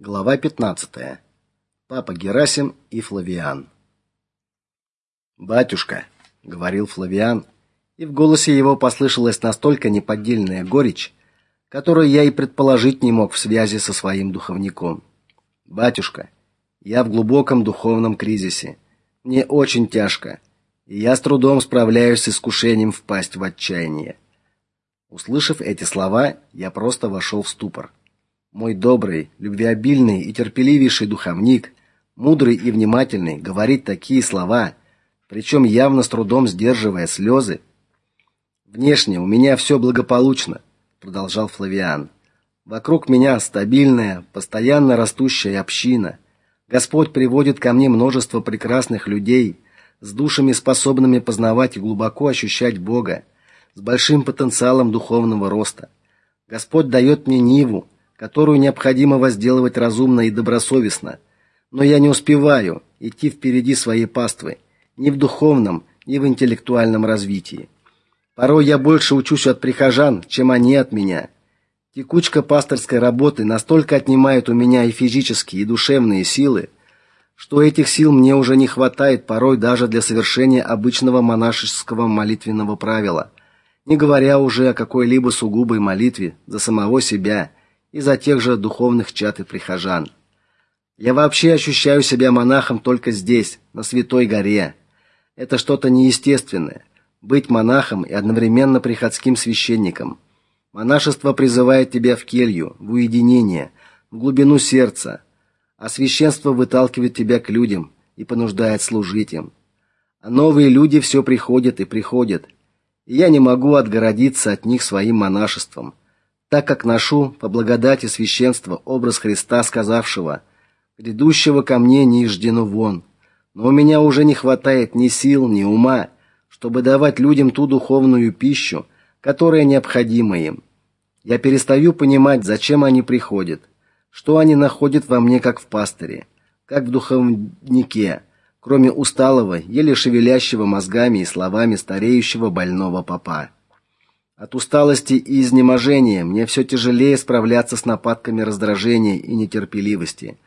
Глава 15. Папа Герасим и Флавиан. Батюшка, говорил Флавиан, и в голосе его послышалась настолько неподдельная горечь, которую я и предположить не мог в связи со своим духовником. Батюшка, я в глубоком духовном кризисе. Мне очень тяжко, и я с трудом справляюсь с искушением впасть в отчаяние. Услышав эти слова, я просто вошел в ступор. Мой добрый, любвеобильный и терпеливейший духовник, мудрый и внимательный, говорит такие слова, причем явно с трудом сдерживая слезы. Внешне у меня все благополучно, продолжал Флавиан. Вокруг меня стабильная, постоянно растущая община. Господь приводит ко мне множество прекрасных людей с душами, способными познавать и глубоко ощущать Бога, с большим потенциалом духовного роста. Господь дает мне ниву, которую необходимо возделывать разумно и добросовестно, но я не успеваю идти впереди своей паствы ни в духовном, ни в интеллектуальном развитии. Порой я больше учусь от прихожан, чем они от меня. Текучка пасторской работы настолько отнимает у меня и физические, и душевные силы, что этих сил мне уже не хватает порой даже для совершения обычного монашеского молитвенного правила, не говоря уже о какой-либо сугубой молитве за самого себя и за тех же духовных чад и прихожан. Я вообще ощущаю себя монахом только здесь, на Святой горе. Это что-то неестественное быть монахом и одновременно приходским священником. Монашество призывает тебя в келью, в уединение, в глубину сердца, а священство выталкивает тебя к людям и понуждает служить им. А новые люди все приходят и приходят, и я не могу отгородиться от них своим монашеством так как ношу по благодати священства образ Христа, сказавшего: "Грядущего ко мне не ждено вон". Но у меня уже не хватает ни сил, ни ума, чтобы давать людям ту духовную пищу, которая необходима им. Я перестаю понимать, зачем они приходят, что они находят во мне как в пастыре, как в духовнике, кроме усталого, еле шевелящего мозгами и словами стареющего больного папа. От усталости и изнеможения мне все тяжелее справляться с нападками раздражения и нетерпеливости.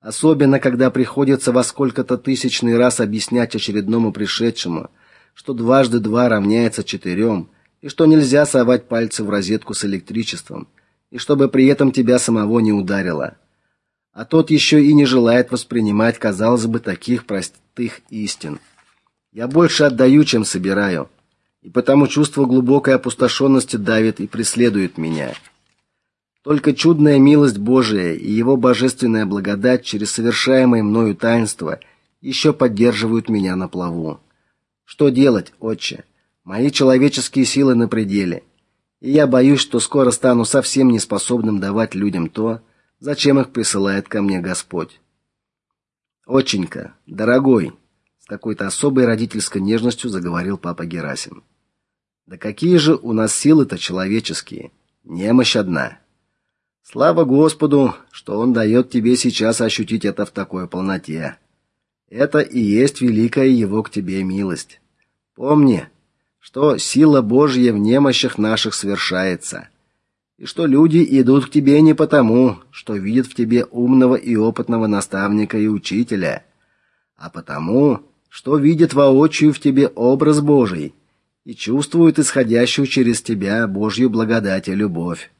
Особенно, когда приходится во сколько-то тысячный раз объяснять очередному пришедшему, что дважды два равняется четырем, и что нельзя совать пальцы в розетку с электричеством, и чтобы при этом тебя самого не ударило. А тот еще и не желает воспринимать, казалось бы, таких простых истин. Я больше отдаю, чем собираю и потому чувство глубокой опустошенности давит и преследует меня. Только чудная милость Божия и его божественная благодать через совершаемые мною таинства еще поддерживают меня на плаву. Что делать, Отче? Мои человеческие силы на пределе, и я боюсь, что скоро стану совсем неспособным давать людям то, зачем их присылает ко мне Господь. Отченька, дорогой, какой-то особой родительской нежностью заговорил папа Герасим. Да какие же у нас силы-то человеческие? Немощь одна. Слава Господу, что он дает тебе сейчас ощутить это в такой полноте. Это и есть великая его к тебе милость. Помни, что сила Божья в немощах наших совершается, и что люди идут к тебе не потому, что видят в тебе умного и опытного наставника и учителя, а потому, что видят воочию в тебе образ Божий и чувствуют исходящую через тебя Божью благодать и любовь.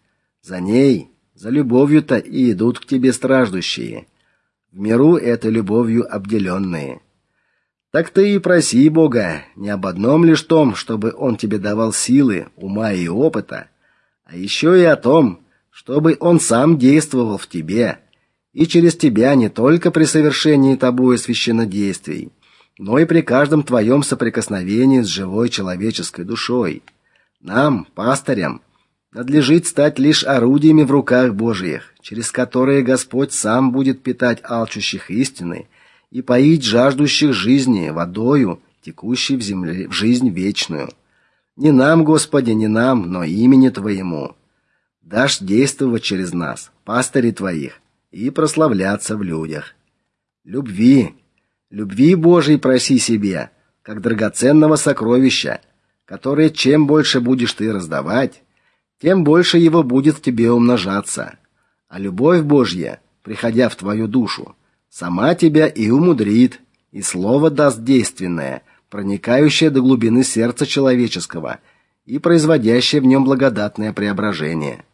За ней, за любовью-то и идут к тебе страждущие, в миру этой любовью обделенные. Так ты и проси Бога не об одном лишь том, чтобы он тебе давал силы, ума и опыта, а еще и о том, чтобы он сам действовал в тебе и через тебя не только при совершении тобою священнодействий, но и при каждом твоем соприкосновении с живой человеческой душой. Нам, пастырям, надлежит стать лишь орудиями в руках Божиих, через которые Господь сам будет питать алчущих истины и поить жаждущих жизни водою, текущей в земле в жизнь вечную. Не нам, Господи, не нам, но имени твоему дашь действовать через нас, пастыри твоих, и прославляться в людях. Любви, Любви Божией проси себе, как драгоценного сокровища, которое чем больше будешь ты раздавать, тем больше его будет в тебе умножаться. А любовь Божья приходя в твою душу, сама тебя и умудрит, и слово даст действенное, проникающее до глубины сердца человеческого и производящее в нем благодатное преображение.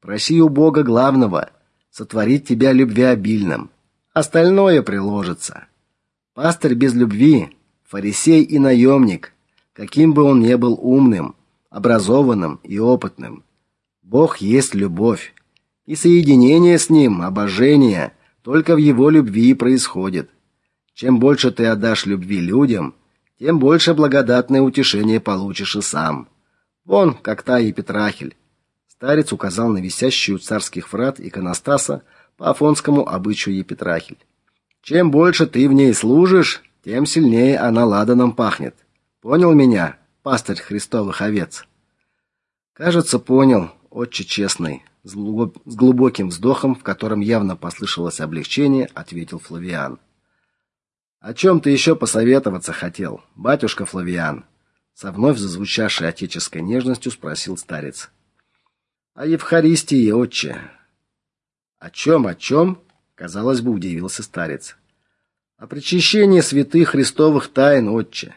Проси у Бога главного сотворить тебя любвеобильным. Остальное приложится. Пастырь без любви фарисей и наемник, каким бы он ни был умным, образованным и опытным. Бог есть любовь, и соединение с ним, обожение только в его любви происходит. Чем больше ты отдашь любви людям, тем больше благодатное утешение получишь и сам. Вон, как та и Петрахель. Старец указал на висящую царских врат иконостаса по афонскому обычаю Епитрахиль. Чем больше ты в ней служишь, тем сильнее она ладаном пахнет. Понял меня, пастырь Христовых овец? Кажется, понял, отче честный, с глубоким вздохом, в котором явно послышалось облегчение, ответил Флавиан. О чем ты еще посоветоваться хотел, батюшка Флавиан? Со вновь зазвучавшей отеческой нежностью спросил старец. О Евхаристии, отче. О чем, о чем? Казалось бы, удивился старец. О причащении святых христовых тайн, отче.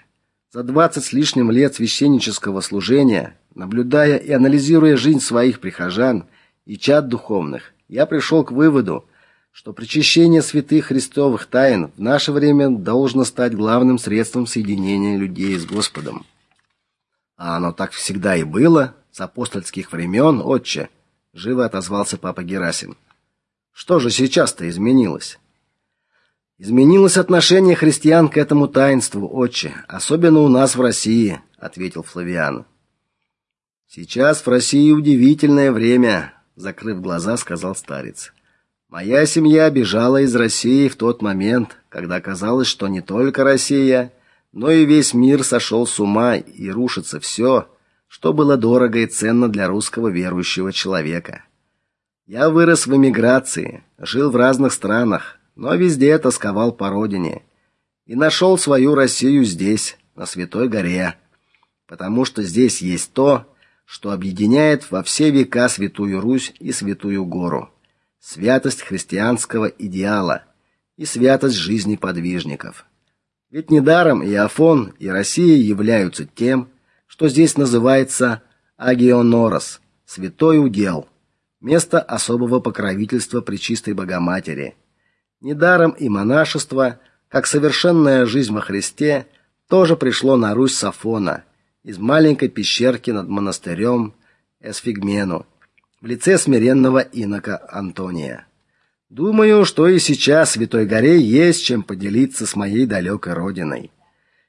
За двадцать с лишним лет священнического служения, наблюдая и анализируя жизнь своих прихожан и чад духовных, я пришел к выводу, что причащение святых христовых тайн в наше время должно стать главным средством соединения людей с Господом. А оно так всегда и было, с апостольских времен, отче, живо отозвался папа Герасим. Что же сейчас-то изменилось? Изменилось отношение христиан к этому таинству, отче, особенно у нас в России, ответил Флавиан. Сейчас в России удивительное время, закрыв глаза, сказал старец. Моя семья бежала из России в тот момент, когда казалось, что не только Россия, но и весь мир сошел с ума и рушится все, что было дорого и ценно для русского верующего человека. Я вырос в эмиграции, жил в разных странах, но везде тосковал по родине. И нашел свою Россию здесь, на Святой горе, потому что здесь есть то, что объединяет во все века Святую Русь и Святую гору. Святость христианского идеала и святость жизни подвижников. Ведь недаром и Афон, и Россия являются тем, что здесь называется Агионорос, святой удел, место особого покровительства Пречистой Богоматери. Недаром и монашество, как совершенная жизнь во Христе, тоже пришло на Русь с Афона, из маленькой пещерки над монастырем Эсфигмену, в лице смиренного инока Антония. Думаю, что и сейчас в Святой горе есть чем поделиться с моей далекой родиной,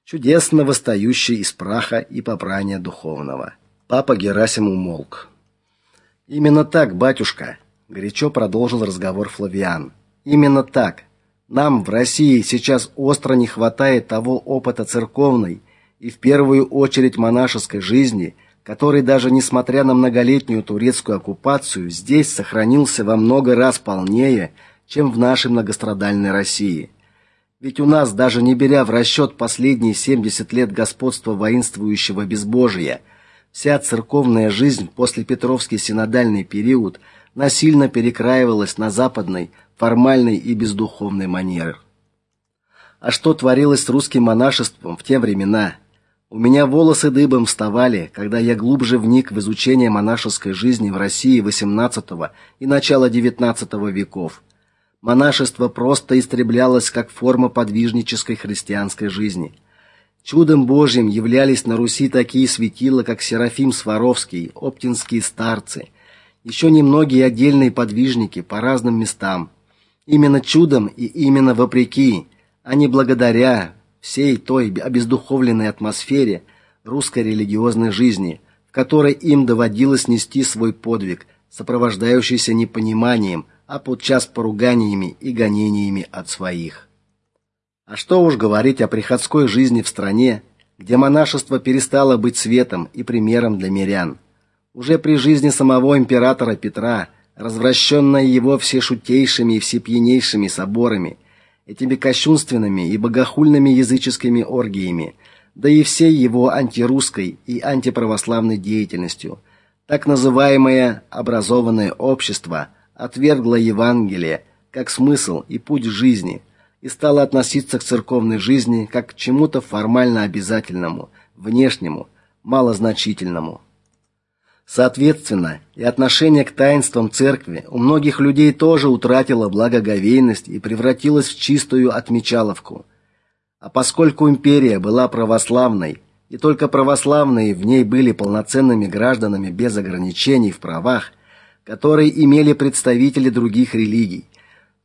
чудесно восстающей из праха и попрания духовного. Папа Герасим умолк. Именно так, батюшка, горячо продолжил разговор Флавиан. Именно так. Нам в России сейчас остро не хватает того опыта церковной и в первую очередь монашеской жизни, который даже несмотря на многолетнюю турецкую оккупацию здесь сохранился во много раз полнее, чем в нашей многострадальной России. Ведь у нас, даже не беря в расчет последние 70 лет господства воинствующего безбожия, вся церковная жизнь после Петровский синодальный период насильно перекраивалась на западной, формальной и бездуховной манеры. А что творилось с русским монашеством в те времена – у меня волосы дыбом вставали, когда я глубже вник в изучение монашеской жизни в России XVIII и начала XIX веков. Монашество просто истреблялось как форма подвижнической христианской жизни. Чудом Божьим являлись на Руси такие светила, как Серафим Сваровский, оптинские старцы, еще немногие отдельные подвижники по разным местам. Именно чудом и именно вопреки, а не благодаря всей той обездуховленной атмосфере русской религиозной жизни, в которой им доводилось нести свой подвиг, сопровождающийся непониманием, а подчас поруганиями и гонениями от своих. А что уж говорить о приходской жизни в стране, где монашество перестало быть светом и примером для мирян. Уже при жизни самого императора Петра, развращенное его всешутейшими и всепьянейшими соборами – этими кощунственными и богохульными языческими оргиями, да и всей его антирусской и антиправославной деятельностью. Так называемое образованное общество отвергло Евангелие, как смысл и путь жизни и стала относиться к церковной жизни как к чему-то формально обязательному, внешнему, малозначительному. Соответственно, и отношение к таинствам церкви у многих людей тоже утратило благоговейность и превратилось в чистую отмечаловку. А поскольку империя была православной, и только православные в ней были полноценными гражданами без ограничений в правах, которые имели представители других религий,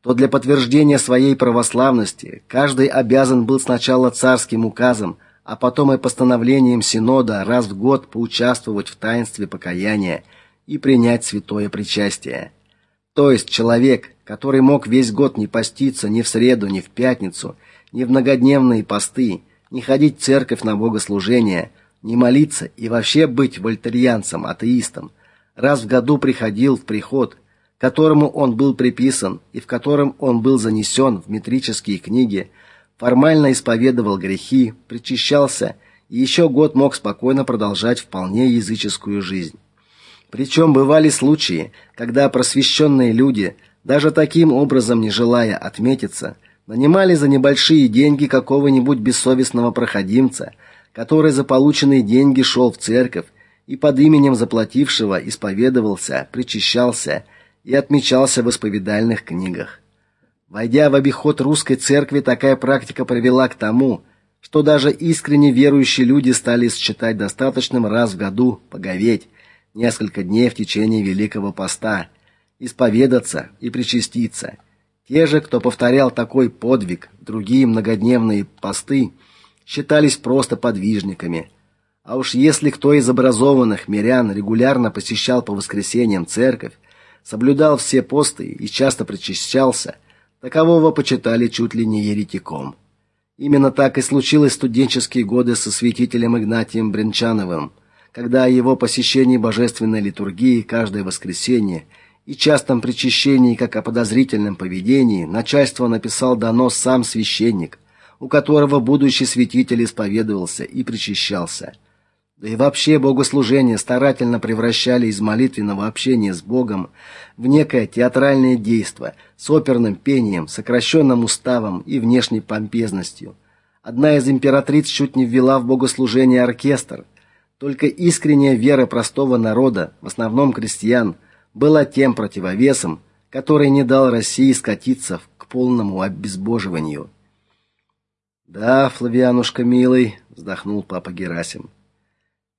то для подтверждения своей православности каждый обязан был сначала царским указом а потом и постановлением синода раз в год поучаствовать в таинстве покаяния и принять святое причастие. То есть человек, который мог весь год не поститься ни в среду, ни в пятницу, ни в многодневные посты, не ходить в церковь на богослужения, не молиться и вообще быть вольтерианцем, атеистом, раз в году приходил в приход, которому он был приписан и в котором он был занесен в метрические книги, формально исповедовал грехи, причащался и еще год мог спокойно продолжать вполне языческую жизнь. Причем бывали случаи, когда просвещенные люди, даже таким образом не желая отметиться, нанимали за небольшие деньги какого-нибудь бессовестного проходимца, который за полученные деньги шел в церковь и под именем заплатившего исповедовался, причащался и отмечался в исповедальных книгах. Войдя в обиход русской церкви, такая практика привела к тому, что даже искренне верующие люди стали считать достаточным раз в году поговеть несколько дней в течение Великого поста, исповедаться и причаститься. Те же, кто повторял такой подвиг, другие многодневные посты, считались просто подвижниками. А уж если кто из образованных мирян регулярно посещал по воскресеньям церковь, соблюдал все посты и часто причащался, Такового почитали чуть ли не еретиком. Именно так и случилось в студенческие годы со святителем Игнатием Бренчановым, когда о его посещении божественной литургии каждое воскресенье и частом причащении как о подозрительном поведении начальство написал донос сам священник, у которого будущий святитель исповедовался и причащался – да и вообще богослужение старательно превращали из молитвенного общения с Богом в некое театральное действо с оперным пением, сокращенным уставом и внешней помпезностью. Одна из императриц чуть не ввела в богослужение оркестр. Только искренняя вера простого народа, в основном крестьян, была тем противовесом, который не дал России скатиться к полному обезбоживанию. Да, Флавианушка милый, вздохнул папа Герасим.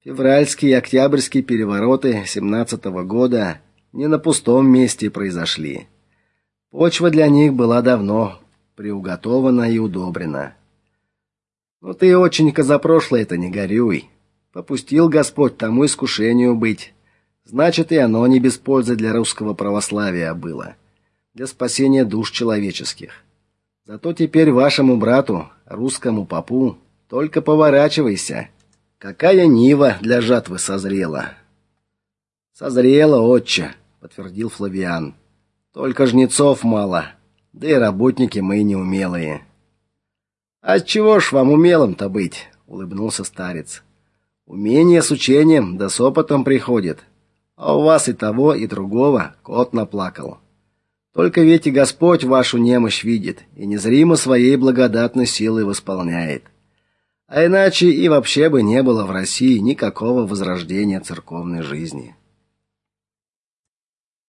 Февральские и октябрьские перевороты семнадцатого года не на пустом месте произошли. Почва для них была давно приуготована и удобрена. Ну ты очень-ка за прошлое-то не горюй. Попустил Господь тому искушению быть. Значит, и оно не без пользы для русского православия было, для спасения душ человеческих. Зато теперь вашему брату, русскому попу, только поворачивайся Какая нива для жатвы созрела? Созрела, отче, подтвердил Флавиан. Только жнецов мало, да и работники мы неумелые. А чего ж вам умелым-то быть? улыбнулся старец. Умение с учением да с опытом приходит. А у вас и того, и другого кот наплакал. Только ведь и Господь вашу немощь видит и незримо своей благодатной силой восполняет. А иначе и вообще бы не было в России никакого возрождения церковной жизни.